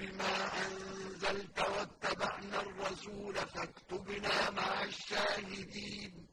بما أنزلت واتبعنا الرسول فاكتبنا مع الشاهدين.